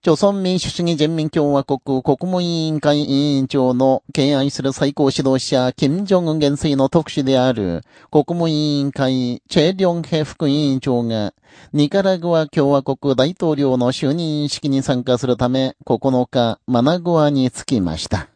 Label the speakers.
Speaker 1: 朝鮮民主主義人民共和国国務委員会委員長の敬愛する最高指導者、金正恩元帥の特使である国務委員会、チェ・リョンヘ副委員長が、ニカラグア共和国大統領の就任式に参加するため、9日、マナグアに着きました。